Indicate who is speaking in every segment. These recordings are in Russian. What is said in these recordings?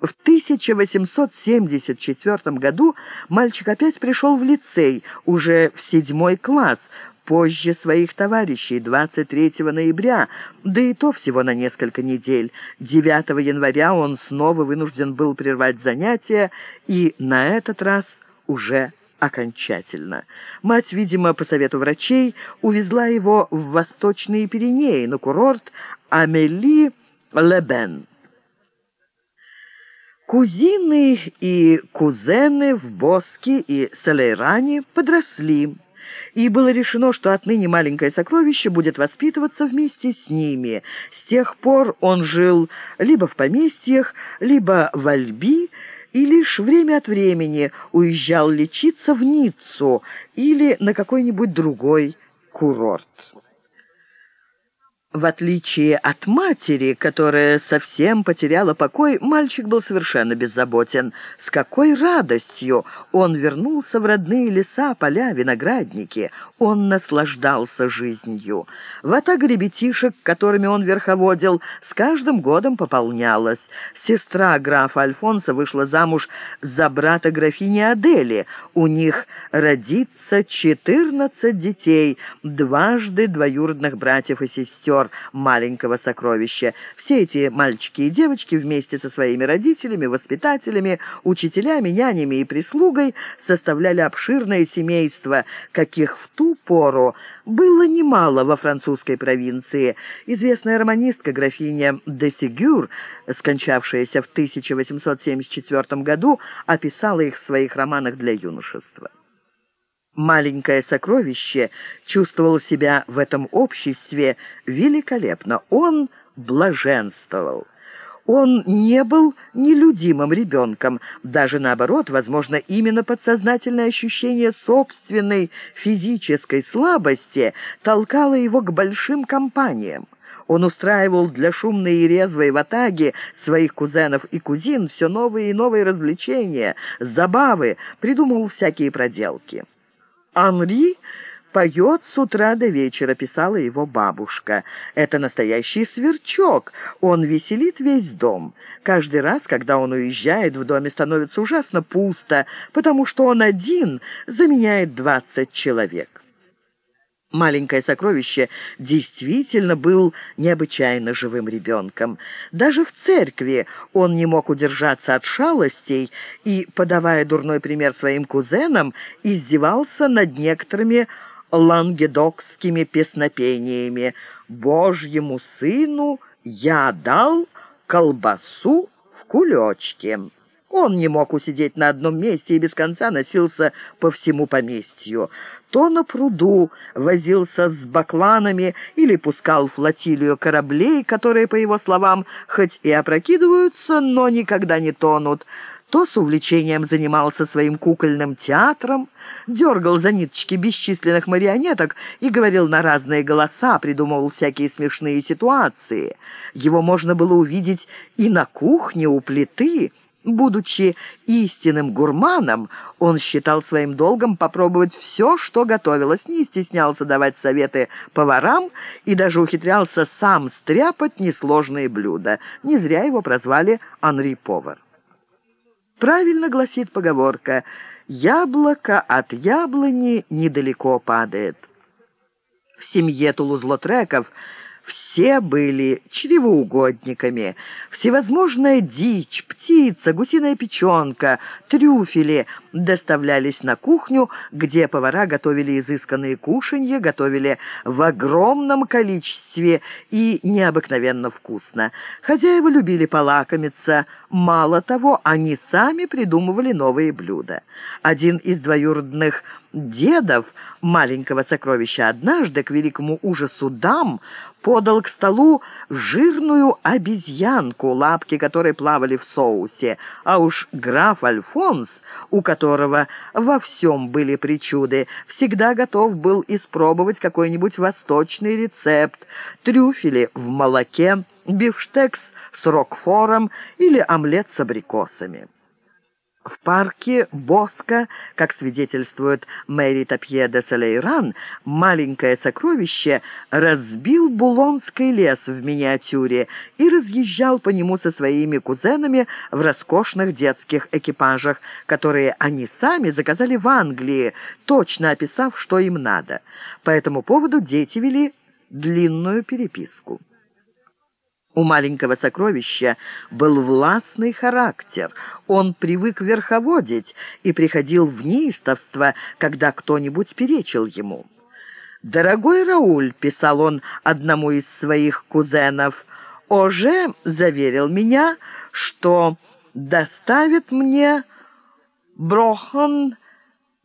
Speaker 1: В 1874 году мальчик опять пришел в лицей, уже в седьмой класс, позже своих товарищей, 23 ноября, да и то всего на несколько недель. 9 января он снова вынужден был прервать занятия, и на этот раз уже окончательно. Мать, видимо, по совету врачей, увезла его в Восточные Пиренеи, на курорт Амели-Лебен. Кузины и кузены в Боске и Салейране подросли, и было решено, что отныне маленькое сокровище будет воспитываться вместе с ними. С тех пор он жил либо в поместьях, либо в Альби, и лишь время от времени уезжал лечиться в Ниццу или на какой-нибудь другой курорт. В отличие от матери, которая совсем потеряла покой, мальчик был совершенно беззаботен. С какой радостью он вернулся в родные леса, поля, виноградники. Он наслаждался жизнью. Ватага ребятишек, которыми он верховодил, с каждым годом пополнялась. Сестра графа Альфонса вышла замуж за брата графини Адели. У них родится четырнадцать детей, дважды двоюродных братьев и сестер сестер маленького сокровища. Все эти мальчики и девочки вместе со своими родителями, воспитателями, учителями, нянями и прислугой составляли обширное семейство, каких в ту пору было немало во французской провинции. Известная романистка графиня де Сигюр, скончавшаяся в 1874 году, описала их в своих романах для юношества. Маленькое сокровище чувствовал себя в этом обществе великолепно. Он блаженствовал. Он не был нелюдимым ребенком. Даже наоборот, возможно, именно подсознательное ощущение собственной физической слабости толкало его к большим компаниям. Он устраивал для шумной и резвой ватаги своих кузенов и кузин все новые и новые развлечения, забавы, придумывал всякие проделки. Анри поет с утра до вечера», — писала его бабушка. «Это настоящий сверчок. Он веселит весь дом. Каждый раз, когда он уезжает, в доме становится ужасно пусто, потому что он один заменяет двадцать человек». Маленькое сокровище действительно был необычайно живым ребенком. Даже в церкви он не мог удержаться от шалостей и, подавая дурной пример своим кузенам, издевался над некоторыми лангедокскими песнопениями «Божьему сыну я дал колбасу в кулечке». Он не мог усидеть на одном месте и без конца носился по всему поместью. То на пруду возился с бакланами или пускал флотилию кораблей, которые, по его словам, хоть и опрокидываются, но никогда не тонут, то с увлечением занимался своим кукольным театром, дергал за ниточки бесчисленных марионеток и говорил на разные голоса, придумывал всякие смешные ситуации. Его можно было увидеть и на кухне у плиты – Будучи истинным гурманом, он считал своим долгом попробовать все, что готовилось, не стеснялся давать советы поварам и даже ухитрялся сам стряпать несложные блюда. Не зря его прозвали Анри Повар. Правильно гласит поговорка «Яблоко от яблони недалеко падает». В семье Тулуз-Лотреков все были чревоугодниками. Всевозможная дичь, птица, гусиная печенка, трюфели доставлялись на кухню, где повара готовили изысканные кушанья, готовили в огромном количестве и необыкновенно вкусно. Хозяева любили полакомиться. Мало того, они сами придумывали новые блюда. Один из двоюродных дедов маленького сокровища однажды, к великому ужасу дам, подал к столу жирную обезьянку, лапки которой плавали в соусе, а уж граф Альфонс, у которого во всем были причуды, всегда готов был испробовать какой-нибудь восточный рецепт, трюфели в молоке, бифштекс с рокфором или омлет с абрикосами. В парке Боска, как свидетельствует Мэри Тапье де Солейран, маленькое сокровище разбил Булонский лес в миниатюре и разъезжал по нему со своими кузенами в роскошных детских экипажах, которые они сами заказали в Англии, точно описав, что им надо. По этому поводу дети вели длинную переписку. У маленького сокровища был властный характер. Он привык верховодить и приходил в неистовство, когда кто-нибудь перечил ему. «Дорогой Рауль», — писал он одному из своих кузенов, — «Оже заверил меня, что доставит мне Брохан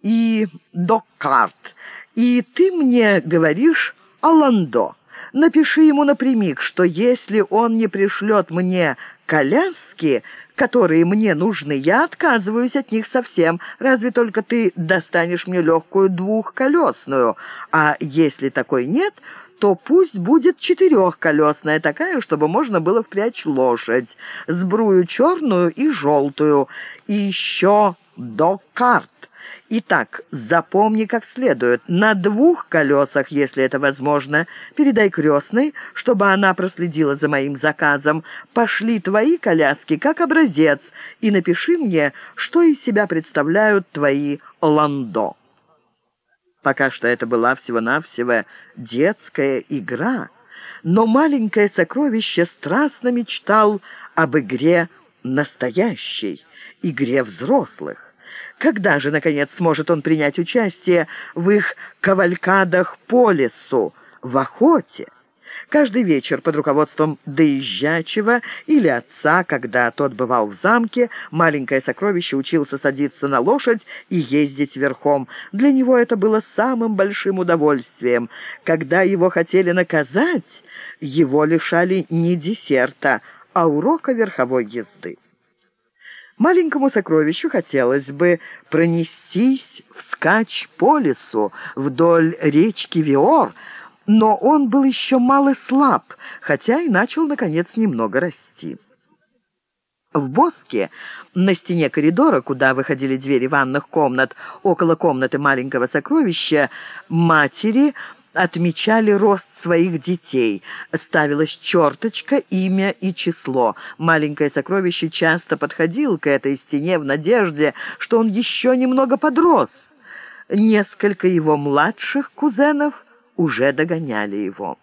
Speaker 1: и Доккарт, и ты мне говоришь о Ландо». Напиши ему напрямик, что если он не пришлет мне коляски, которые мне нужны, я отказываюсь от них совсем, разве только ты достанешь мне легкую двухколесную. А если такой нет, то пусть будет четырехколесная, такая, чтобы можно было впрячь лошадь, сбрую черную и желтую, и еще до карт. Итак, запомни как следует. На двух колесах, если это возможно. Передай крестной, чтобы она проследила за моим заказом. Пошли твои коляски как образец и напиши мне, что из себя представляют твои ландо. Пока что это была всего-навсего детская игра, но маленькое сокровище страстно мечтал об игре настоящей, игре взрослых. Когда же, наконец, сможет он принять участие в их кавалькадах по лесу, в охоте? Каждый вечер под руководством доезжачего или отца, когда тот бывал в замке, маленькое сокровище учился садиться на лошадь и ездить верхом. Для него это было самым большим удовольствием. Когда его хотели наказать, его лишали не десерта, а урока верховой езды. Маленькому сокровищу хотелось бы пронестись вскачь по лесу вдоль речки Виор, но он был еще мало слаб, хотя и начал, наконец, немного расти. В Боске, на стене коридора, куда выходили двери ванных комнат, около комнаты маленького сокровища, матери отмечали рост своих детей. Ставилась черточка, имя и число. Маленькое сокровище часто подходил к этой стене в надежде, что он еще немного подрос. Несколько его младших кузенов уже догоняли его.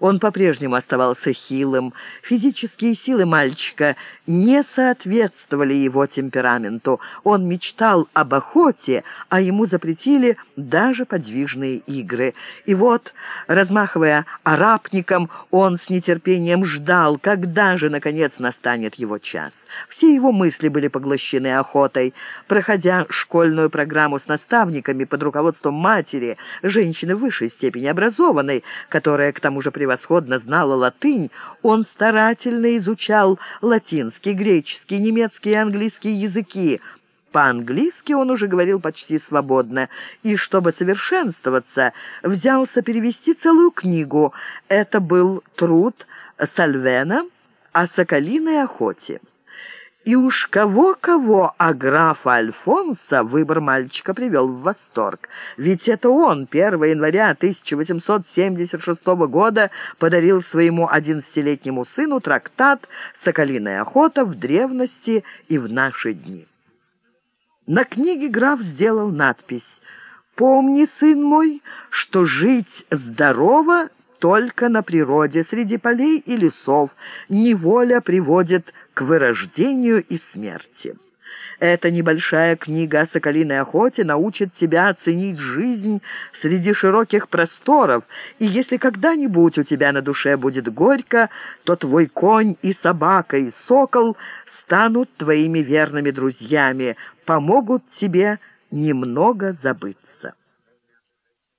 Speaker 1: Он по-прежнему оставался хилым. Физические силы мальчика не соответствовали его темпераменту. Он мечтал об охоте, а ему запретили даже подвижные игры. И вот, размахивая арапником, он с нетерпением ждал, когда же, наконец, настанет его час. Все его мысли были поглощены охотой. Проходя школьную программу с наставниками под руководством матери, женщины высшей степени образованной, которая, к тому же, превосходно знала латынь, он старательно изучал латинский, греческий, немецкий и английский языки. По-английски он уже говорил почти свободно, и, чтобы совершенствоваться, взялся перевести целую книгу. Это был труд Сальвена о соколиной охоте. И уж кого-кого, а графа Альфонса выбор мальчика привел в восторг. Ведь это он 1 января 1876 года подарил своему одиннадцатилетнему сыну трактат «Соколиная охота в древности и в наши дни». На книге граф сделал надпись «Помни, сын мой, что жить здорово только на природе, среди полей и лесов. Неволя приводит к вырождению и смерти. Эта небольшая книга о соколиной охоте научит тебя оценить жизнь среди широких просторов, и если когда-нибудь у тебя на душе будет горько, то твой конь и собака и сокол станут твоими верными друзьями, помогут тебе немного забыться.